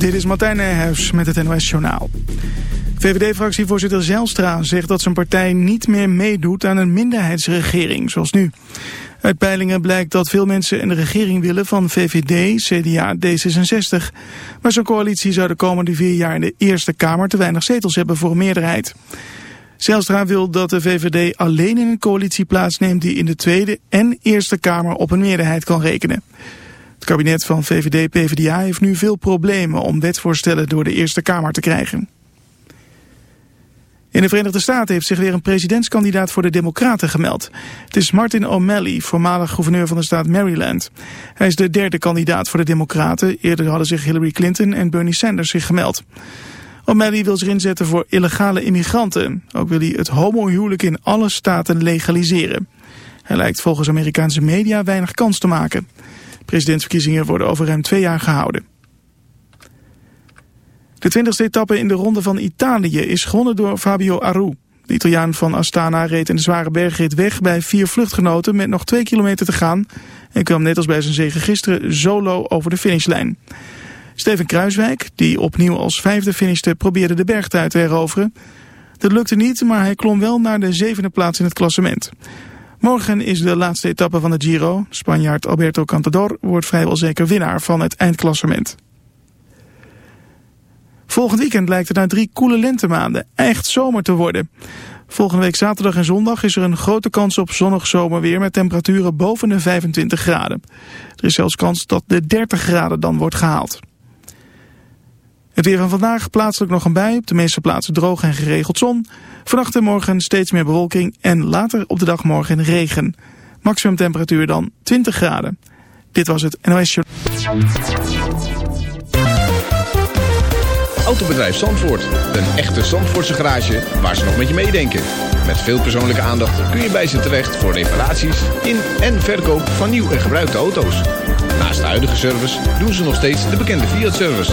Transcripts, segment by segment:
Dit is Martijn Nijhuis met het NOS Journaal. VVD-fractievoorzitter Zijlstra zegt dat zijn partij niet meer meedoet aan een minderheidsregering, zoals nu. Uit peilingen blijkt dat veel mensen een regering willen van VVD, CDA, D66. Maar zo'n coalitie zou de komende vier jaar in de Eerste Kamer te weinig zetels hebben voor een meerderheid. Zijlstra wil dat de VVD alleen in een coalitie plaatsneemt die in de Tweede en Eerste Kamer op een meerderheid kan rekenen. Het kabinet van VVD-PVDA heeft nu veel problemen om wetsvoorstellen door de Eerste Kamer te krijgen. In de Verenigde Staten heeft zich weer een presidentskandidaat voor de Democraten gemeld. Het is Martin O'Malley, voormalig gouverneur van de staat Maryland. Hij is de derde kandidaat voor de Democraten. Eerder hadden zich Hillary Clinton en Bernie Sanders zich gemeld. O'Malley wil zich inzetten voor illegale immigranten. Ook wil hij het homohuwelijk in alle staten legaliseren. Hij lijkt volgens Amerikaanse media weinig kans te maken. Presidentsverkiezingen worden over ruim twee jaar gehouden. De twintigste etappe in de Ronde van Italië is gewonnen door Fabio Aru. De Italiaan van Astana reed in de zware bergrit weg bij vier vluchtgenoten met nog twee kilometer te gaan. En kwam net als bij zijn zege gisteren solo over de finishlijn. Steven Kruiswijk, die opnieuw als vijfde finishte, probeerde de bergtijd te heroveren. Dat lukte niet, maar hij klom wel naar de zevende plaats in het klassement. Morgen is de laatste etappe van de Giro. Spanjaard Alberto Contador wordt vrijwel zeker winnaar van het eindklassement. Volgend weekend lijkt het na drie koele lentemaanden echt zomer te worden. Volgende week zaterdag en zondag is er een grote kans op zonnig zomerweer met temperaturen boven de 25 graden. Er is zelfs kans dat de 30 graden dan wordt gehaald. Het weer van vandaag plaatselijk nog een bui, op de meeste plaatsen droog en geregeld zon. Vannacht en morgen steeds meer bewolking en later op de dag morgen regen. Maximum temperatuur dan 20 graden. Dit was het NOS Show. Autobedrijf Zandvoort. Een echte Zandvoortse garage waar ze nog met je meedenken. Met veel persoonlijke aandacht kun je bij ze terecht voor reparaties in en verkoop van nieuw en gebruikte auto's. Naast de huidige service doen ze nog steeds de bekende Fiat-service.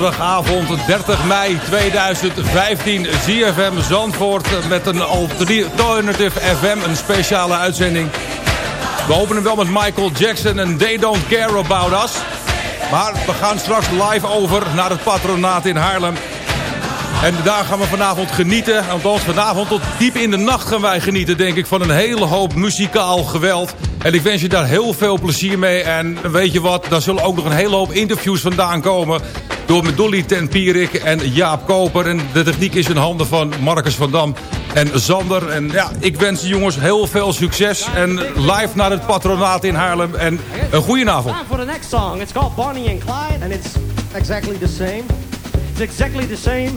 Zaterdagavond 30 mei 2015 ZFM Zandvoort met een alternative FM, een speciale uitzending. We openen wel met Michael Jackson en They Don't Care About Us. Maar we gaan straks live over naar het patronaat in Haarlem. En daar gaan we vanavond genieten. Althans, vanavond tot diep in de nacht gaan wij genieten, denk ik, van een hele hoop muzikaal geweld. En ik wens je daar heel veel plezier mee. En weet je wat, daar zullen ook nog een hele hoop interviews vandaan komen. Door met Dolly ten Pierik en Jaap Koper. En de techniek is in handen van Marcus van Dam en Zander. En ja, ik wens de jongens heel veel succes. En live naar het patronaat in Haarlem. En een goede avond. For the next song. It's called Bonnie and Clyde, and it's exactly the same. It's exactly the same,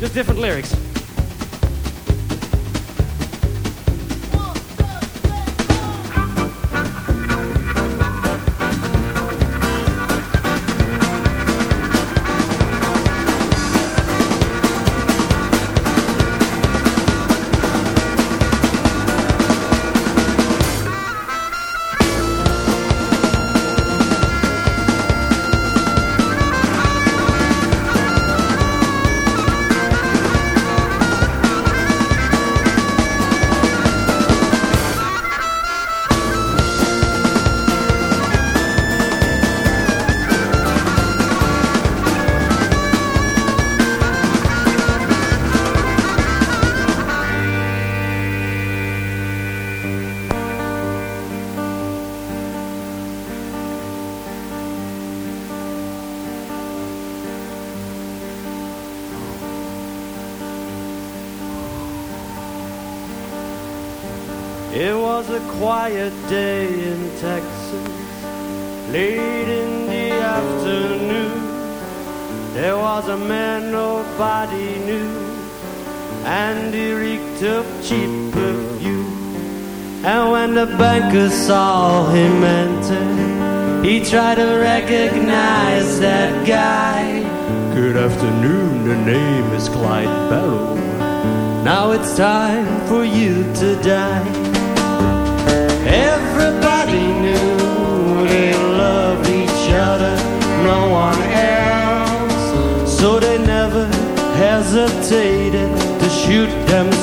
just different lyrics. For you to die. Everybody knew they loved each other, no one else. So they never hesitated to shoot themselves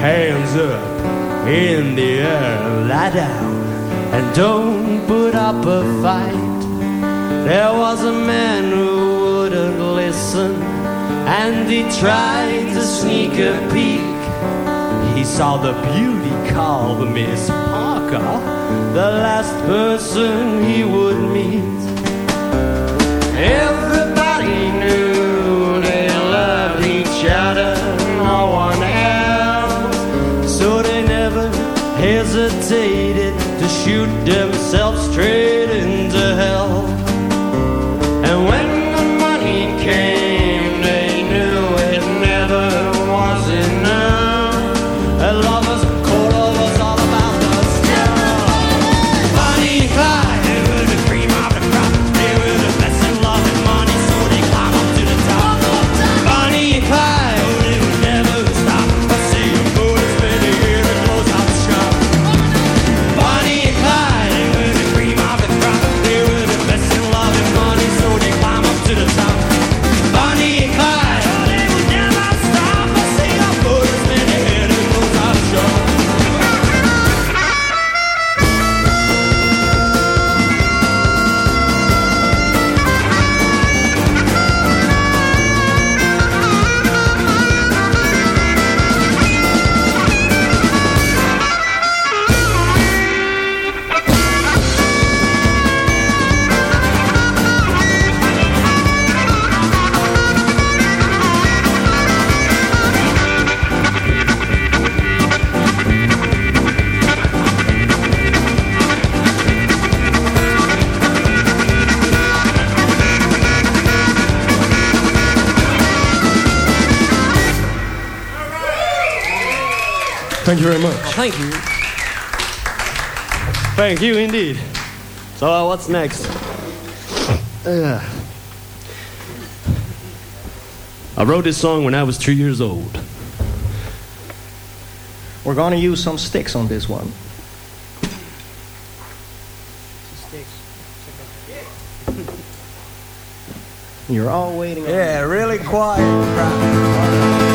Hands up in the air, lie down, and don't put up a fight. There was a man who wouldn't listen, and he tried to sneak a peek. He saw the beauty called Miss Parker, the last person he would meet. Everybody So they never hesitated to shoot themselves straight into hell. much. Thank you. Thank you indeed. So, uh, what's next? Uh, I wrote this song when I was two years old. We're gonna use some sticks on this one. You're all waiting. Yeah, really quiet.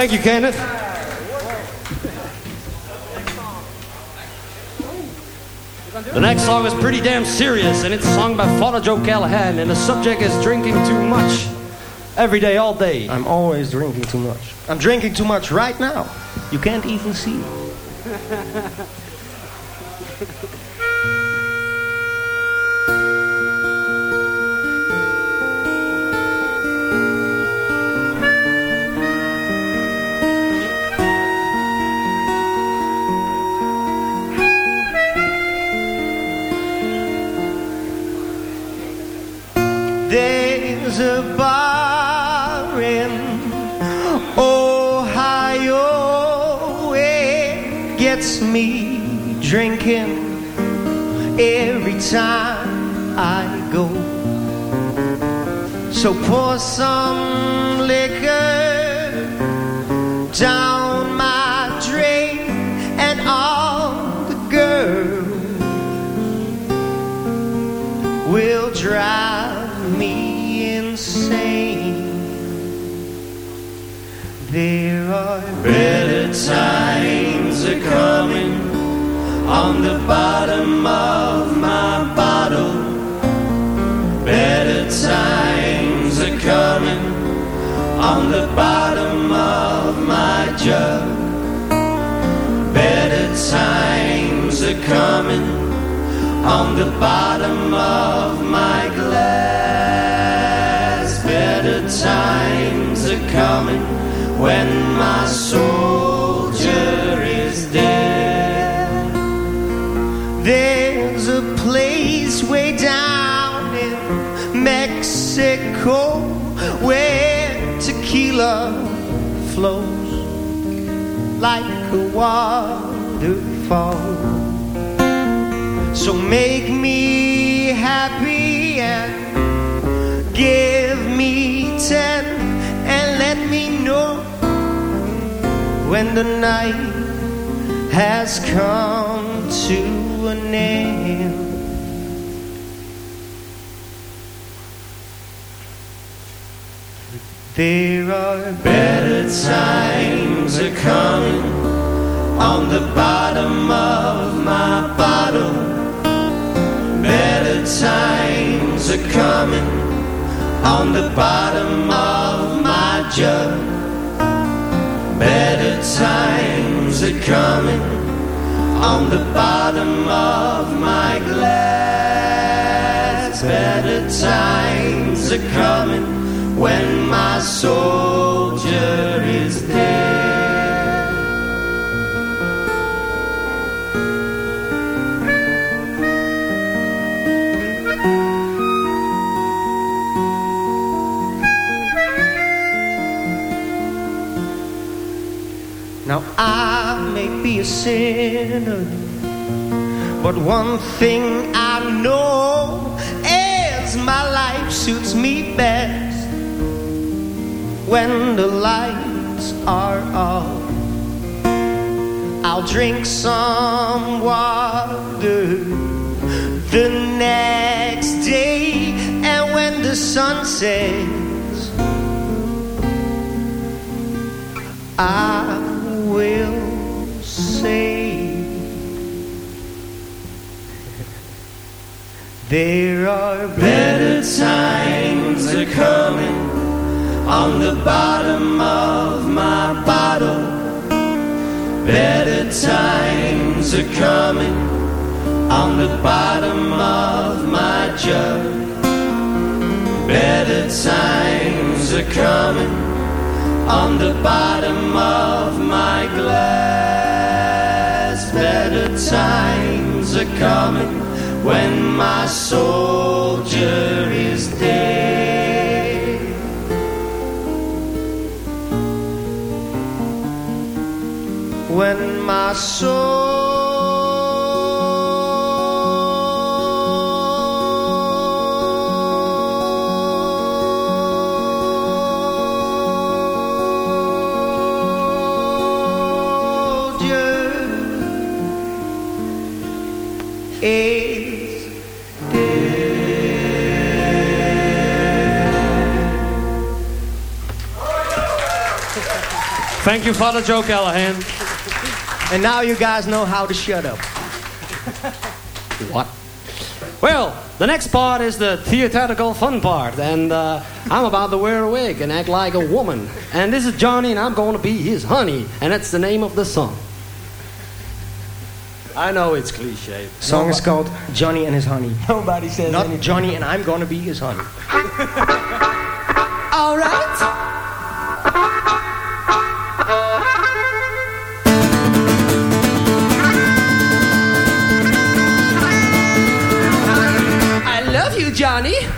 Thank you, Kenneth. The next song is pretty damn serious, and it's sung by Father Joe Callahan, and the subject is drinking too much. Every day, all day. I'm always drinking too much. I'm drinking too much right now. You can't even see. drinking every time I go. So pour some liquor down my drain and all the girls will drive me insane. There are better times on the bottom of my bottle. Better times are coming on the bottom of my jug. Better times are coming on the bottom of my glass. Better times are coming when my soldier a waterfall. So make me happy and give me ten and let me know when the night has come to an end. There are better times are coming on the bottom of my bottle. Better times are coming on the bottom of my jug. Better times are coming on the bottom of my glass. Better times are coming when my soldier is dead. Now I may be a sinner, but one thing I know is my life suits me best when the lights are off. I'll drink some water the next day, and when the sun sets, I will say there are better times are coming on the bottom of my bottle. Better times are coming on the bottom of my jug. Better times are coming on the bottom of my glass. Better times are coming when my soldier is dead. When my soldier Thank you, Father Joe Callahan. And now you guys know how to shut up. What? Well, the next part is the theatrical fun part, and uh, I'm about to wear a wig and act like a woman. And this is Johnny, and I'm going to be his honey, and that's the name of the song. I know it's cliche. Song is called Johnny and His Honey. Nobody says Not anything. Johnny and I'm gonna be his honey. All right. Johnny.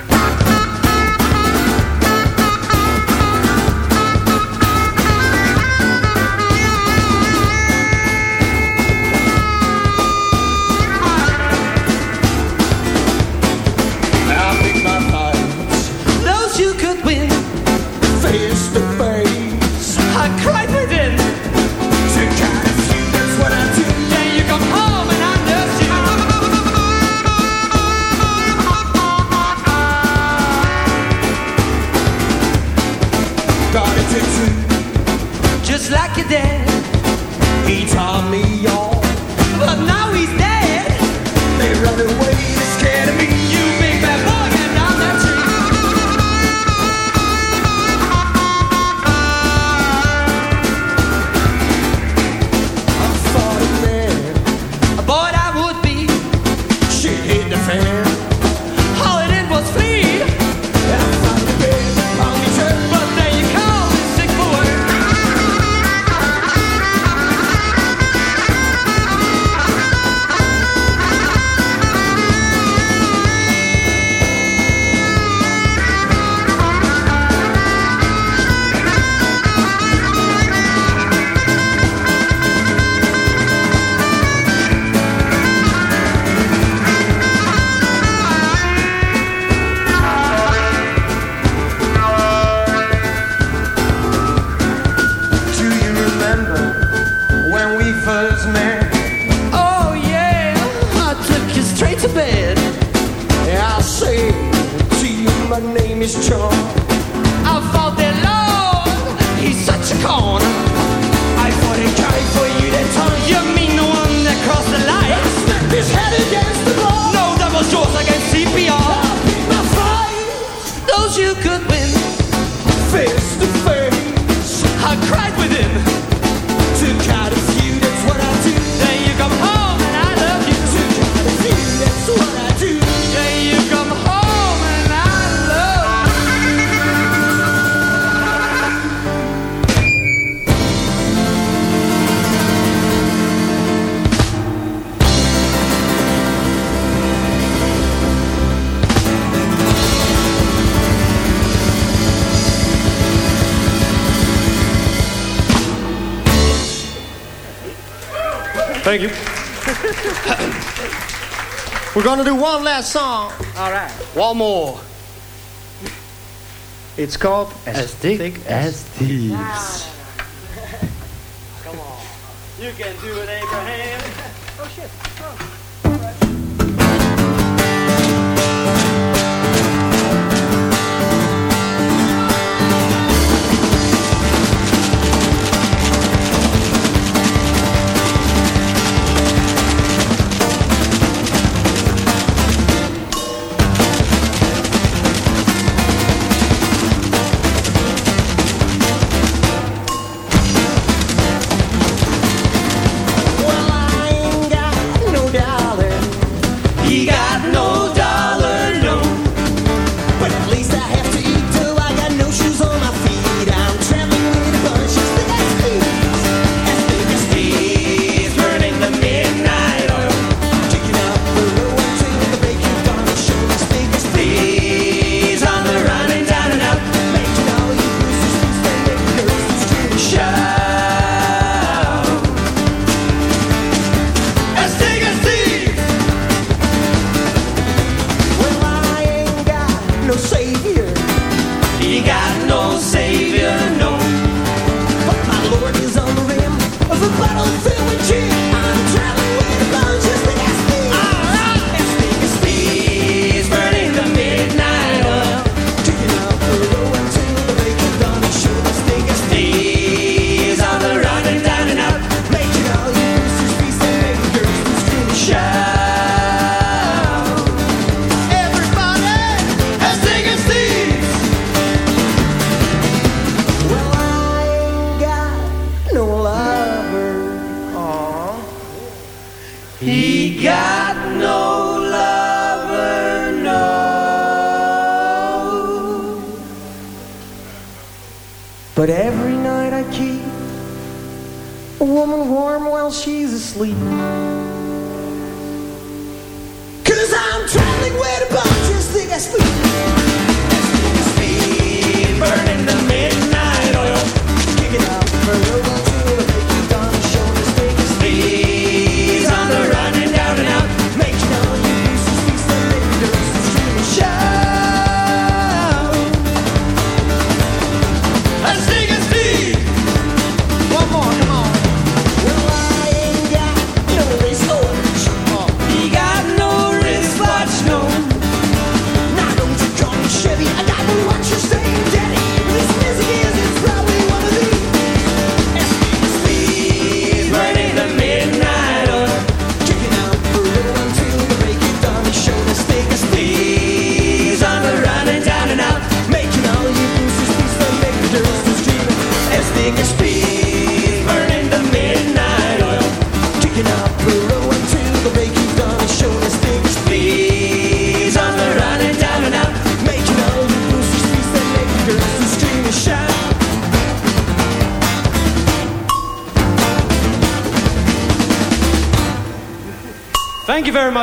My We're gonna do one last song. All right. One more. It's called As thick as thieves. Come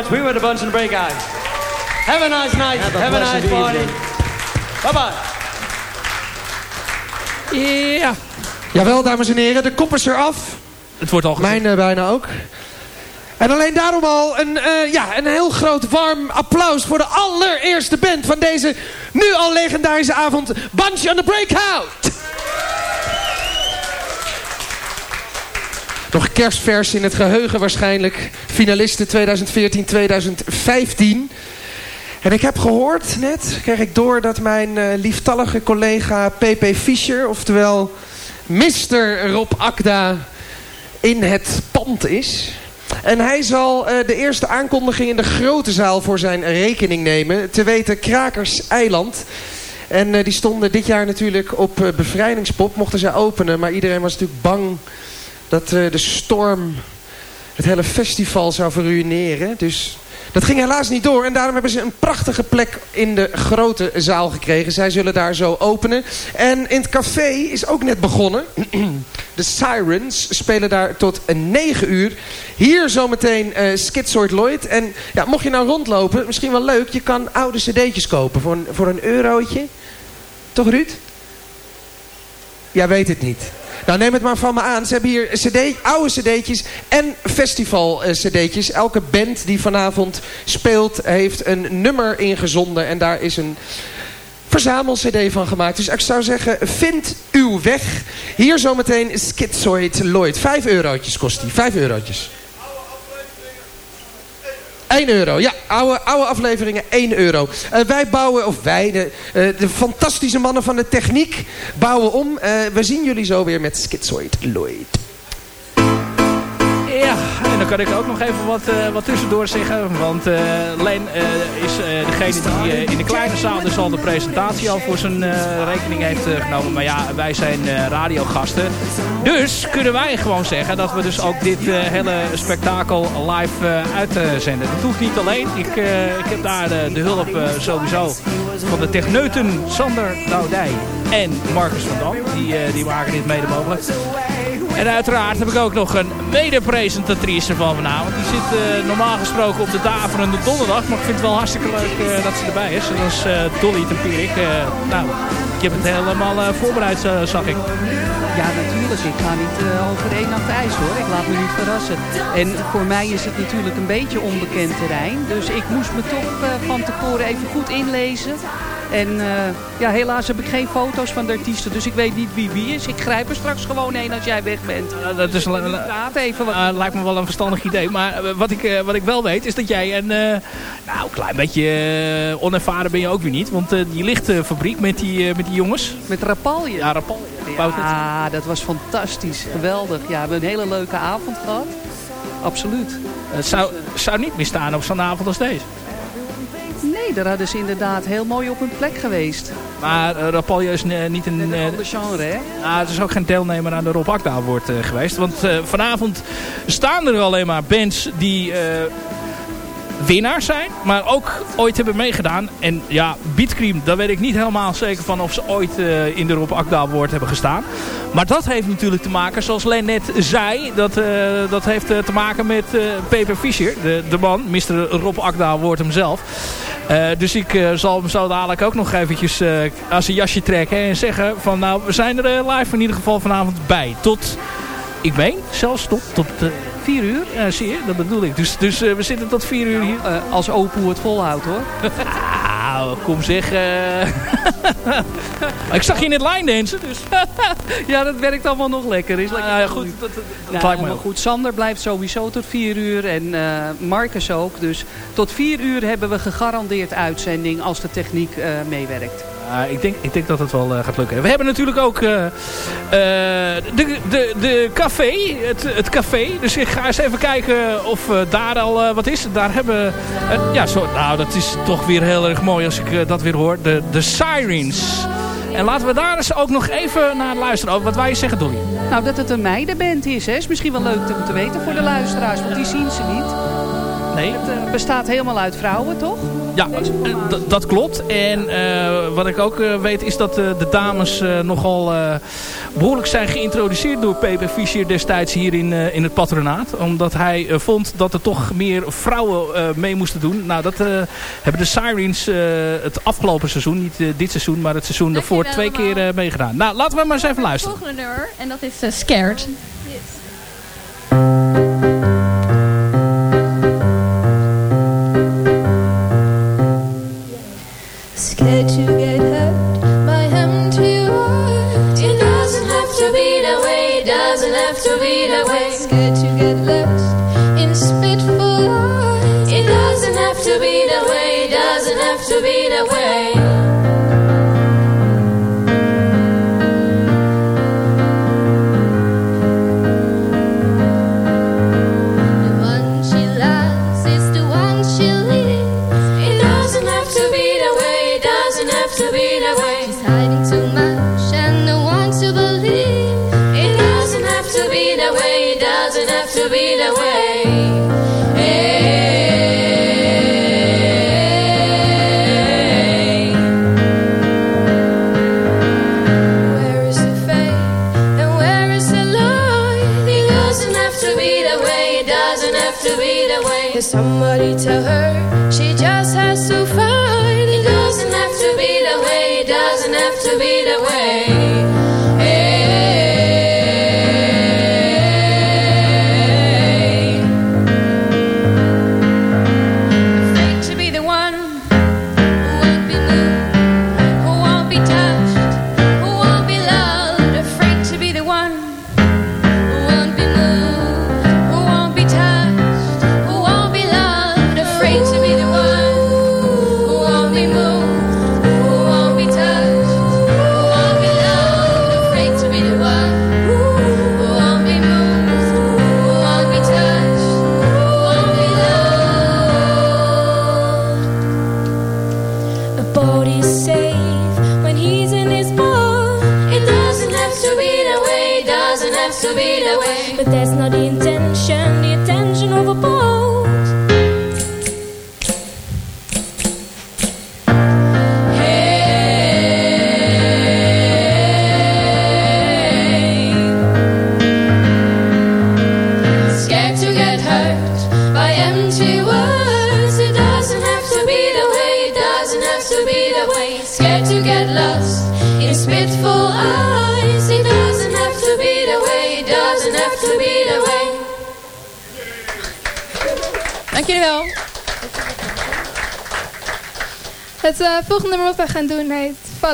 We were the Bunch and Break guys. Have a nice night. Have a Have a nice party. evening. Bye bye. Ja. Jawel, dames en heren, de kop is eraf. Het wordt al gezien. Mijn eh, bijna ook. En alleen daarom al een, eh, ja, een heel groot warm applaus voor de allereerste band van deze nu al legendarische avond. Bunch on the Breakout! Nog kerstvers in het geheugen waarschijnlijk. Finalisten 2014-2015. En ik heb gehoord net, kreeg ik door dat mijn eh, lieftallige collega PP Fischer, oftewel Mr. Rob Akda, in het pand is. En hij zal eh, de eerste aankondiging in de grote zaal voor zijn rekening nemen. Te weten Krakers Eiland. En eh, die stonden dit jaar natuurlijk op bevrijdingspop. Mochten zij openen, maar iedereen was natuurlijk bang dat de storm het hele festival zou verruineren. Dus dat ging helaas niet door. En daarom hebben ze een prachtige plek in de grote zaal gekregen. Zij zullen daar zo openen. En in het café is ook net begonnen. De Sirens spelen daar tot 9 uur. Hier zometeen eh Schizoid Lloyd. En ja, mocht je nou rondlopen, misschien wel leuk. Je kan oude cd'tjes kopen voor voor een eurotje. Toch Ruud? Jij weet het niet. Nou, neem het maar van me aan. Ze hebben hier CD, oude cd'tjes en festival eh, cd'tjes. Elke band die vanavond speelt heeft een nummer ingezonden. En daar is een verzamel-cd van gemaakt. Dus ik zou zeggen, vind uw weg. Hier zometeen Schizoid Lloyd. Vijf eurotjes kost die. Vijf eurotjes. 1 euro, ja. Oude, oude afleveringen, 1 euro. Eh, wij bouwen, of wij, de, eh, de fantastische mannen van de techniek, bouwen om. Eh, we zien jullie zo weer met Schizoid Lloyd. Ja, en dan kan ik ook nog even wat, eh, wat tussendoor zeggen. Want eh Leen eh, is degene die in de kleine zaal dus al de presentatie al voor zijn rekening heeft genomen. Maar ja, wij zijn radiogasten. Dus kunnen wij gewoon zeggen dat we dus ook dit hele spektakel live uitzenden. Dat hoeft niet alleen. Ik, ik heb daar de, hulp sowieso van de techneuten Sander Doudij en Marcus van Dam. Die, die maken dit mede mogelijk. En uiteraard heb ik ook nog een mede-presentatrice van vanavond. Die zit eh, normaal gesproken op de daverende donderdag. Maar ik vind het wel hartstikke leuk eh, dat ze erbij is. Dat is eh, Dolly Tempierik. Eh nou, ik heb het helemaal voorbereid, zag ik. Ja, natuurlijk. Ik ga niet over één nacht ijs hoor. Ik laat me niet verrassen. En voor mij is het natuurlijk een beetje onbekend terrein. Dus ik moest me toch van tevoren even goed inlezen. En eh, ja, helaas heb ik geen foto's van de artiesten. Dus ik weet niet wie wie is. Ik grijp er straks gewoon een als jij weg bent. dat is Praat even wat. Lijkt me wel een verstandig idee. Maar eh, wat, ik, eh, wat ik wel weet is dat jij een nou, klein beetje onervaren ben je ook weer niet. Want die lichtfabriek met die, met die jongens. Met Rapalje. Ja, Rapalje. Ja, dat was fantastisch. Geweldig. Ja, we hebben een hele leuke avond gehad. Absoluut. Het zou, zou niet meer staan op zo'n avond als deze. Hadden ze inderdaad heel mooi op hun plek geweest. Maar uh, Rapalje is eh, niet een... Een eh, ander genre, hè? Ah, het is ook geen deelnemer aan de Rob Akda eh, geweest. Want vanavond staan er alleen maar bands die winnaars zijn. Maar ook ooit hebben meegedaan. En ja, Beatcream, daar weet ik niet helemaal zeker van of ze ooit eh, in de Rob Akda hebben gestaan. Maar dat heeft natuurlijk te maken, zoals Len net zei, dat, eh, dat heeft eh, te maken met Peper Fischer, de, de man, Mr. Rob Akda Award hemzelf. Dus ik zal hem zo dadelijk ook nog eventjes aan zijn jasje trekken en zeggen van nou, we zijn er live in ieder geval vanavond bij. Tot, ik meen, zelfs tot, tot vier uur, Ja, zie je, dat bedoel ik. Dus, dus eh, we zitten tot vier uur hier. Eh, als Opoe het volhoudt, hoor. Nou, kom zeg. eh. ik zag je in het line dansen, dus. ja, dat werkt allemaal nog lekker. Is lekker goed, dat, dat, Nou, lijkt me goed, Sander blijft sowieso tot 4 uur en eh, Marcus ook. Dus tot 4 uur hebben we gegarandeerd uitzending als de techniek eh, meewerkt. Ik, denk, ik denk dat het wel eh, gaat lukken. We hebben natuurlijk ook eh, eh, de, de, de café, het, het café. Dus ik ga eens even kijken of daar al wat is. Daar hebben ja, zo, nou dat is toch weer heel erg mooi als ik dat weer hoor. De, de Sirens. En laten we daar eens ook nog even naar luisteren. Ook wat wij zeggen, Dolly. Nou, dat het een meidenband is, hè, is misschien wel leuk om te weten voor de luisteraars, want die zien ze niet. Nee. Het eh, bestaat helemaal uit vrouwen, toch? Ja, eh, dat klopt. En eh, wat ik ook eh, weet is dat eh, de dames eh, nogal eh, behoorlijk zijn geïntroduceerd door Pepe Fischer destijds hier in, eh, in het patronaat. Omdat hij vond dat er toch meer vrouwen eh, mee moesten doen. Nou, dat eh, hebben de Sirens eh, het afgelopen seizoen, niet dit seizoen, maar het seizoen daarvoor twee keer eh, meegedaan. Nou, laten we maar eens even luisteren. volgende nummer. En dat is. Scared to be that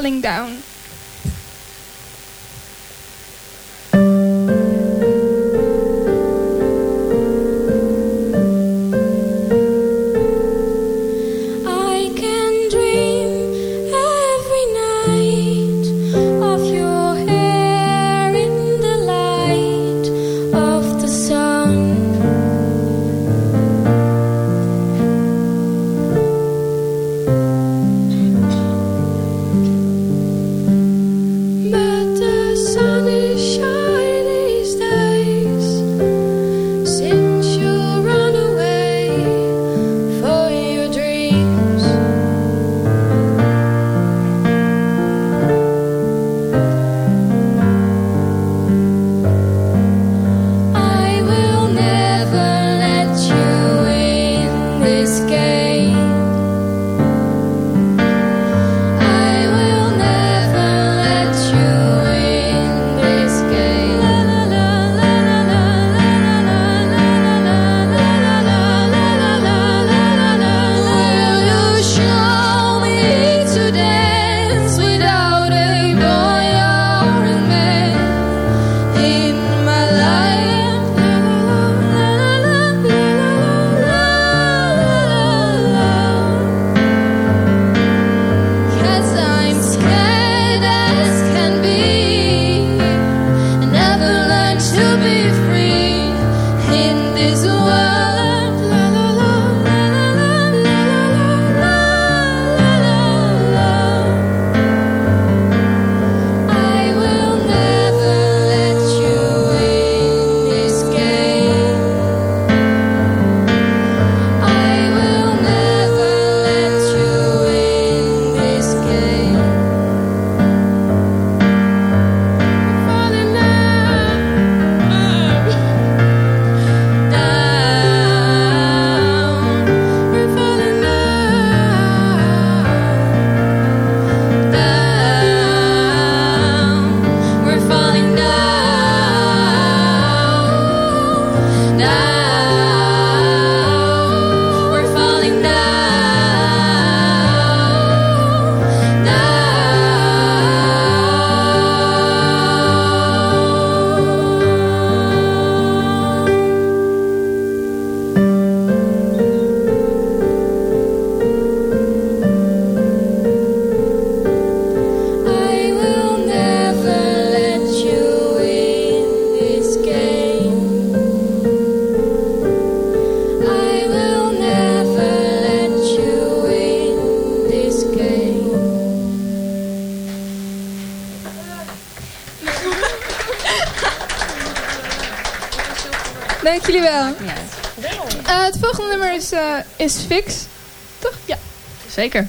heet Falling is fix. Toch? Ja, zeker.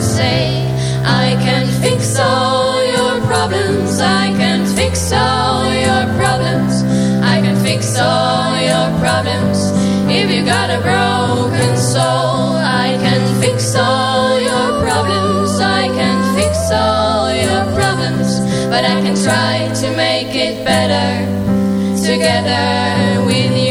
say, I can fix all your problems, I can fix all your problems, I can fix all your problems. If you got a broken soul, I can fix all your problems, I can fix all your problems, but I can try to make it better together with you.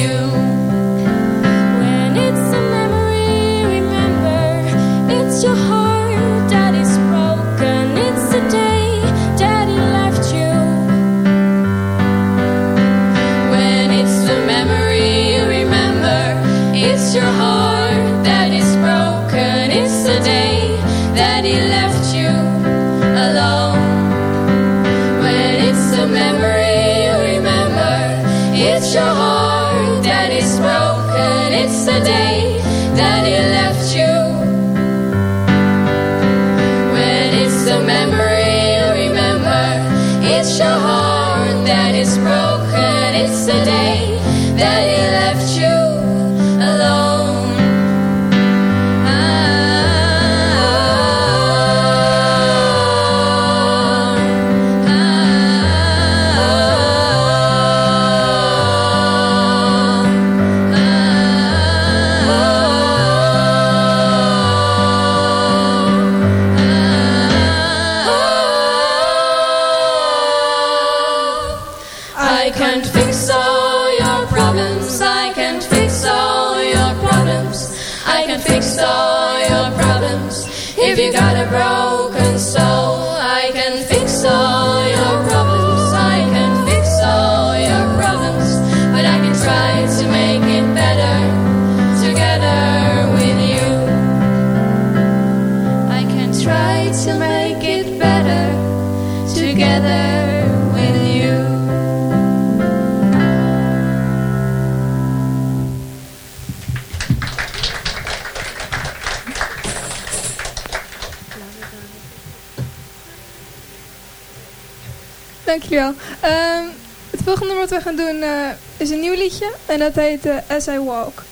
Dankjewel. Ehm het volgende wat we gaan doen eh, is een nieuw liedje. En dat heet eh, As I Walk.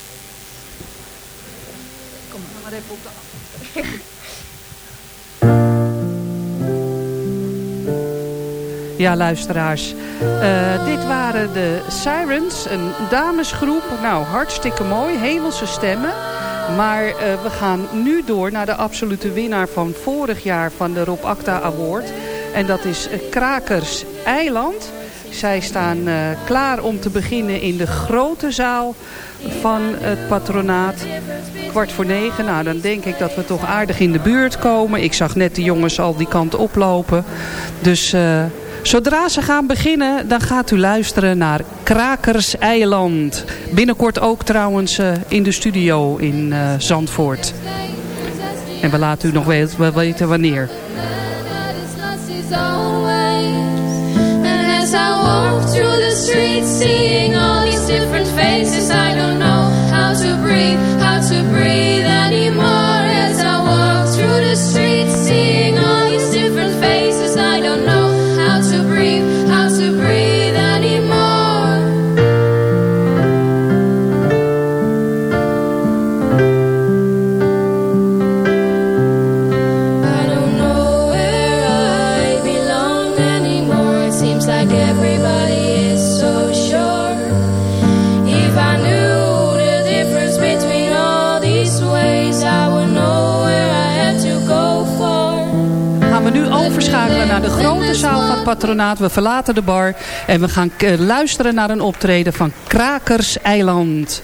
Kom maar even op de Ja, luisteraars. Eh, dit waren de Sirens, een damesgroep. Nou, hartstikke mooi, hemelse stemmen. Maar eh, we gaan nu door naar de absolute winnaar van vorig jaar van de Rob Acta Award. En dat is Krakers Eiland. Zij staan eh, klaar om te beginnen in de grote zaal van het patronaat. Kwart voor negen. Nou, dan denk ik dat we toch aardig in de buurt komen. Ik zag net de jongens al die kant oplopen. Dus eh, zodra ze gaan beginnen, dan gaat u luisteren naar Krakers Eiland. Binnenkort ook trouwens eh, in de studio in Zandvoort. En we laten u nog weten, we weten wanneer. Seeing all these different faces, I don't know how to breathe, how to breathe patronaat. We verlaten de bar en we gaan eh, luisteren naar een optreden van Krakers Eiland.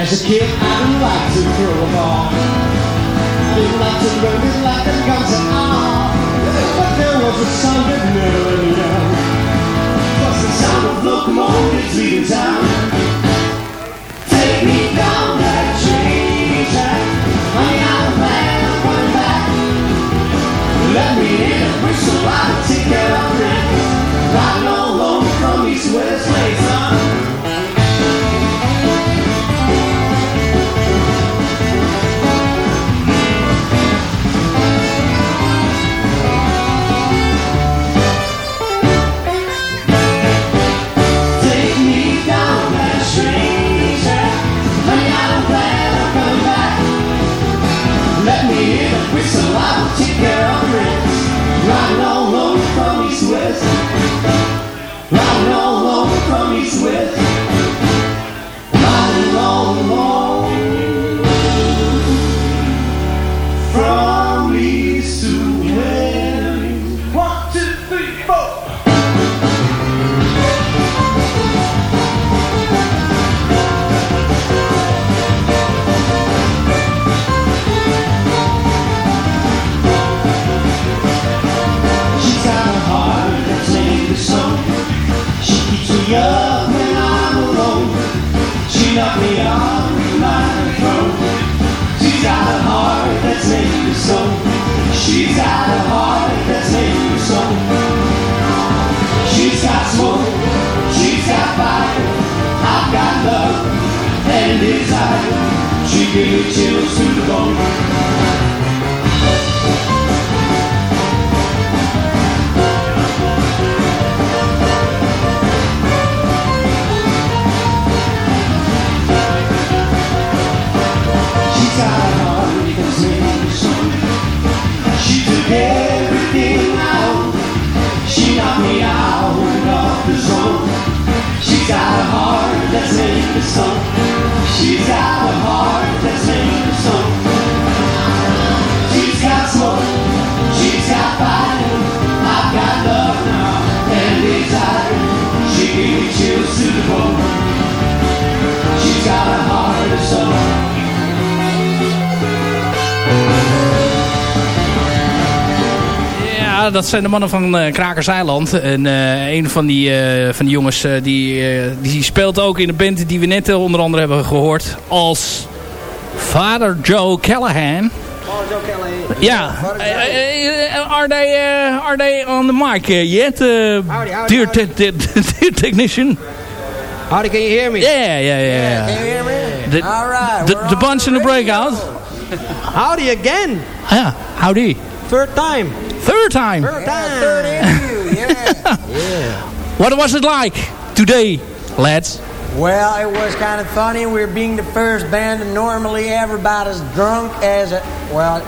As a kid, I didn't like to throw a ball. I didn't like to run it like the guns and all. But there was a song that never me. Plus the sound of locomotives leaving town. Take me We're so loud, chicken on grits, riding all over from east west. She up when I'm alone. She knocked me off my throne. She's got a heart that's made of song. She's got a heart that's made of song. She's got smoke. She's got fire. I've got love and desire. She gives me chills to the bone. She's got a heart of stone. Ja, dat zijn de mannen van eh Krakers Eiland. En eh, een van die, eh, van die jongens die, die speelt ook in de band die we net onder andere hebben gehoord. Als Father Joe Callahan. Ja. Are, they, are they on the mic yet? Uh, dear, te- te- dear technician. Howdy, can you hear me? Yeah, yeah, yeah. Can you hear me? The, All right. the, the bunch in the breakout. Howdy again. Yeah, howdy. Third time. Third time. Third time. Third interview. Yeah. yeah. What was it like today, lads? Well, it was kind of funny. We were being the first band, and normally everybody's drunk as a well.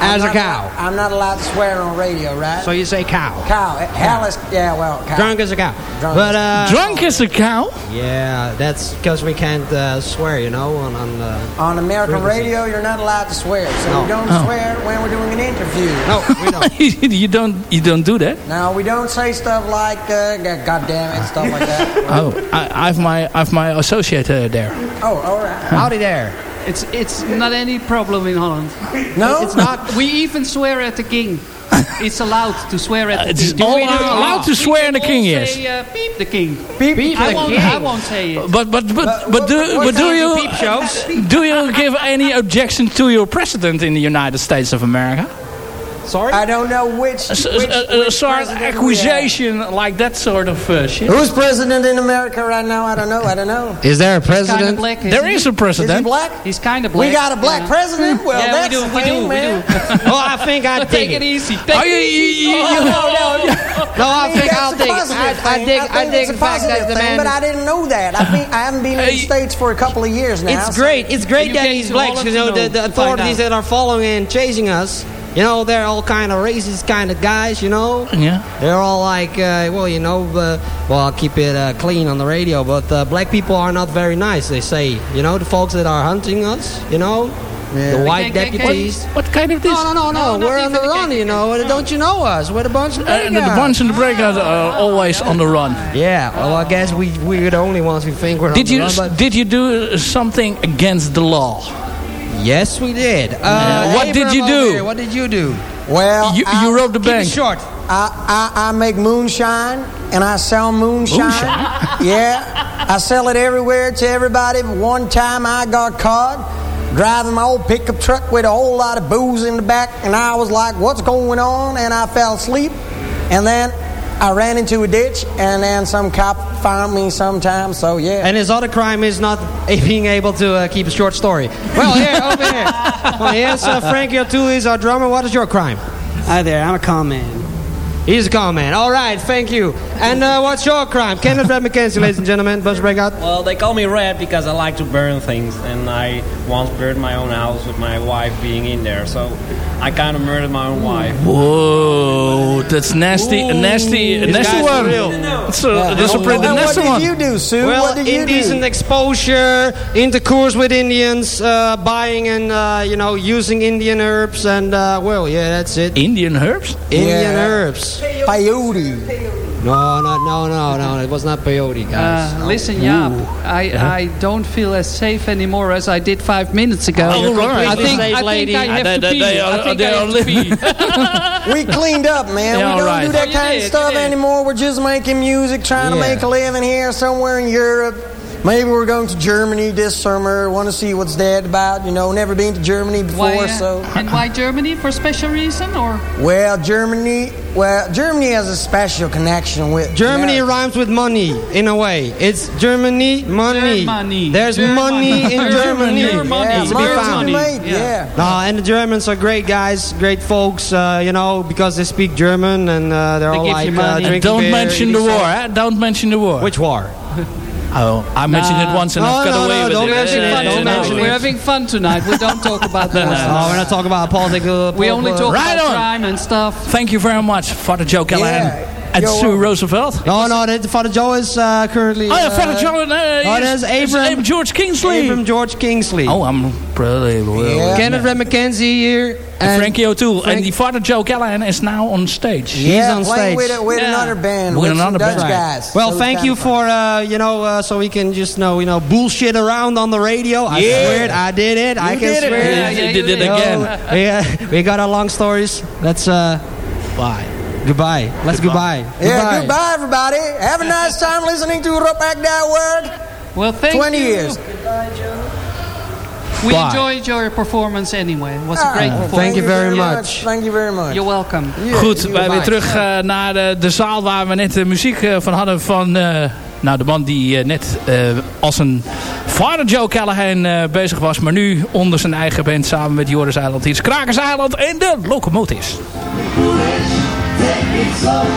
I'm As a cow. I'm not allowed to swear on radio, right? So you say cow. cow. Hell is yeah. Well, cow. Drunk as a cow. Drunk but uh, Drunk as a cow? Yeah, that's because we can't uh, swear, you know, on on, uh, On American frequency. radio, you're not allowed to swear. So No. we don't Oh. swear when we're doing an interview. No, we don't. you don't you don't do that? No, we don't say stuff like uh, "God- "God damn it" stuff like that. Oh, I, I've my I've my associate uh, there. oh, all right. Howdy there. It's it's not any problem in Holland. No? it's not. We even swear at the king. It's allowed to swear at the It's king. all We do- allowed to swear at the king, all yes. Say, uh, beep the king. Beep I the won't, king. I won't say it. But but but but, do but do you of shows? do you give any objection to your president in the United States of America? Sorry? I don't know which. A, s- which, a- a which sort of president we have. accusation like that sort of uh, shit. Who's president in America right now? I don't know. I don't know. Is there a He's kind of president? black. There isn't is a Is he president. black? He's kind of black. We got a black yeah. president. Well, yeah, that's we do. We thing, do. We man. do. Oh, I think I Take dig it it. easy. Take Oh, it easy. you, you, No, no, no. No, I think I'll a dig it. I, I dig. think I dig it's the a fact that positive the thing, man. But I didn't know that. I've been, I haven't been in the states for a couple of years now. It's great. It's great that came he's black. You know, know, the, the to find authorities that are following and chasing us. You know, they're all kind of racist kind of guys. You know. Yeah. They're all like, uh, well, you know, uh, well, I'll keep it uh, clean on the radio, but uh, black people are not very nice. They say, you know, the folks that are hunting us, you know, the white deputies. What kind of this? No, no, no, no. No, We're on the the run, you know. Don't you know us? We're the bunch of Uh, and the guys. bunch in the breakout are always on the run. Yeah, well, I guess we we're the only ones who think we're Did on the run, but did you do something against the law? Yes, we did. Uh, Yeah. What did you do? here, What did you do? Well, You, I, you robbed the Keep bank. it short. I, I, I make moonshine and I sell moonshine. Moonshine? yeah, I sell it everywhere to everybody. But one time I got caught driving my old pickup truck with a whole lot of booze in the back, and I was like, "What's going on?" And I fell asleep, and then I ran into a ditch, and then some cop found me sometime. So yeah. And his other crime is not being able to uh, keep a short story. Well, here, over here. Well, here's uh, Frankie O'Toole. He's our drummer. What is your crime? Hi there, I'm a con man. He's a con man. All right, thank you. And uh, what's your crime? Kenneth Red McKenzie, ladies and gentlemen. Bunch Breakout. Well, they call me Red because I like to burn things, and I once burned my own house with my wife being in there, so I kind of murdered my own wife. Whoa, that's nasty, a nasty, a This nasty guy's one. real. That's a, that's a pretty Well, nasty what did you do, Sue? Well, what did you indecent do? exposure, intercourse with Indians, uh, buying and, uh, you know, using Indian herbs, and, uh, well, yeah, that's it. Indian herbs? Indian Yeah. herbs. Peyote. No, no, no, no, no. It was not peyote, guys. Uh, listen, Jaap, I, Yeah? I don't feel as safe anymore as I did five minutes ago. Oh, you're I think, safe, I, lady. think I have They- to they- pee. they I think they I have to pee. we cleaned up, man. Yeah, we don't right. do that Oh, kind did, of stuff anymore. We're just making music, trying to make a living here somewhere in Europe. Maybe we're going to Germany this summer. Want to see what's that about? You know, never been to Germany before, Why, uh, so. and why Germany? For special reason or? Well, Germany. Well, Germany has a special connection with Germany America. rhymes with money in a way. It's Germany, money. Germany. There's money in Germany. Germany. Germany. Yeah, to be money to found. made, yeah. No, and the Germans are great guys, great folks. Uh, you know, because they speak German and uh, they're They all give like you uh, money. drinking Don't beer, mention the war, stuff. eh? Don't mention the war. Which war? Oh, I mentioned Nah. it once and No, I've oh, got no, away no, with don't it. mention it, don't mention it. We're having fun tonight. We don't talk about that. No, oh, we're not talking about politics. We only talk Right about on. crime and stuff. Thank you very much, for Father Joe Callahan and You're Sue welcome. Roosevelt. No, no, that, Father Joe is uh, currently. Oh, yeah, uh, Father Joe. Uh, oh, yes, that's it's Abram George Kingsley. Abram George Kingsley. Oh, I'm really well. Kenneth Red McKenzie here. And Frankie O'Toole. Frank- and the Father Joe Callahan is now on stage. Yeah, on playing stage. with, a- with another band, With with, another Dutch band. guys. Well, So thank you for uh, you know uh, so we can just know you know bullshit around on the radio. I Yeah. swear it, I did it. I can did it. swear Yeah, it. you did it again. Yeah, we got our long stories. Let's uh, bye, goodbye. Let's goodbye. Yeah, goodbye, everybody. Have a nice time listening to Rock Back That Word. Well, thank 20 you. years. We Bye. enjoyed your performance anyway. It was a Ah, great thank performance. you very much. Thank you very much. You're welcome. Goed, wij weer terug eh, naar de, de zaal waar we net de muziek eh, van hadden van... eh, nou, de man die eh, net eh, als een Father Joe Callahan eh, bezig was. Maar nu onder zijn eigen band samen met Joris Eiland. Hier is Krakers Eiland en de Locomotives. Sit